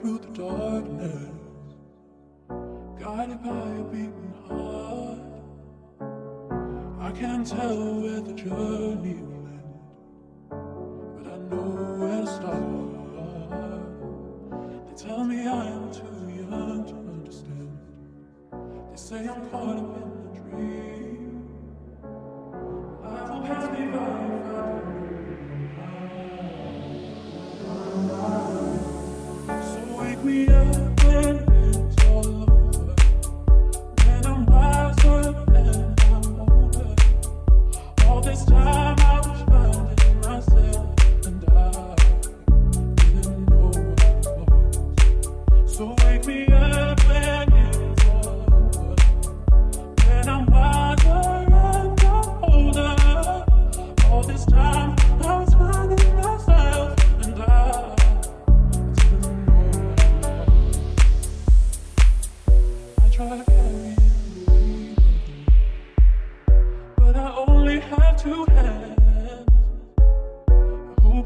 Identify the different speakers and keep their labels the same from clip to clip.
Speaker 1: through the darkness, guided by a beating heart. I can't tell where the journey will end, but I know where to start. They tell me I am too young to understand. They say I'm caught up in the dream. Life will pass me by.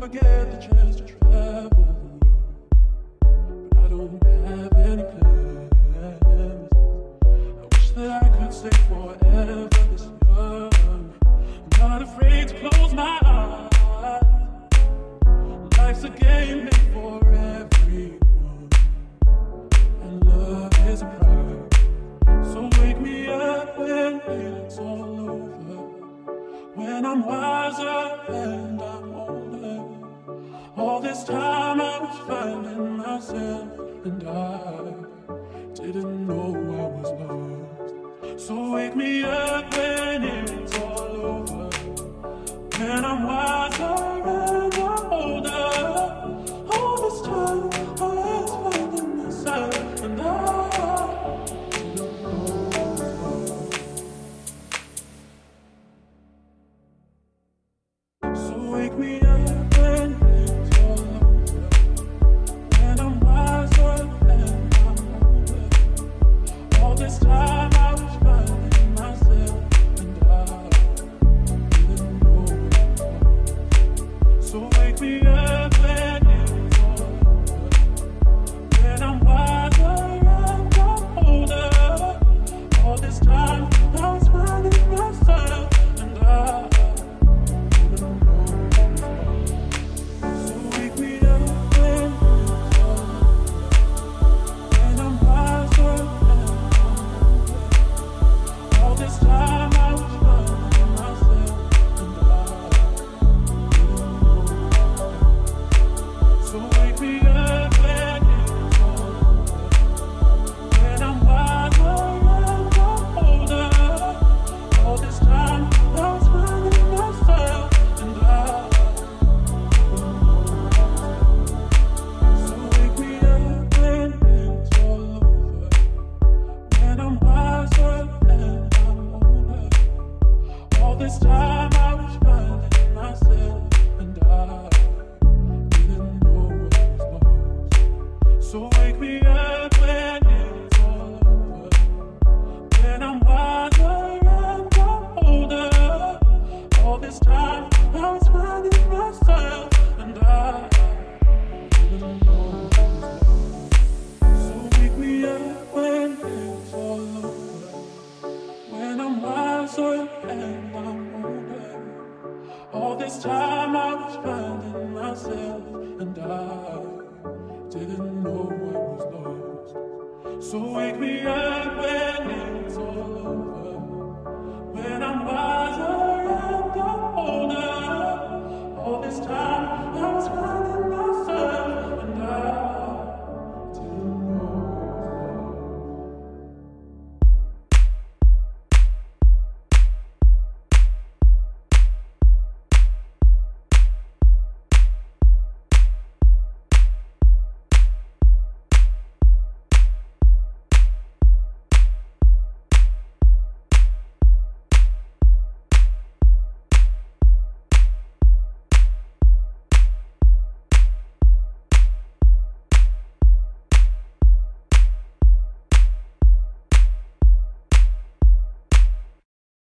Speaker 1: I get the chance to travel. But I don't have any plans. I wish that I could stay forever this young. I'm not afraid to close my eyes. Life's a game made for everyone. And love is a prize. So wake me up when it's all over. When I'm wiser myself and I didn't know I was lost. So wake me up when it's all over. When I'm wiser and I'm older. All this time I was finding myself and I didn't know I was lost. So wake me up this time I was finding myself and I didn't know was lost. So wake me up when this time I was finding myself, and I didn't know I was lost. So wake me up when it's all over.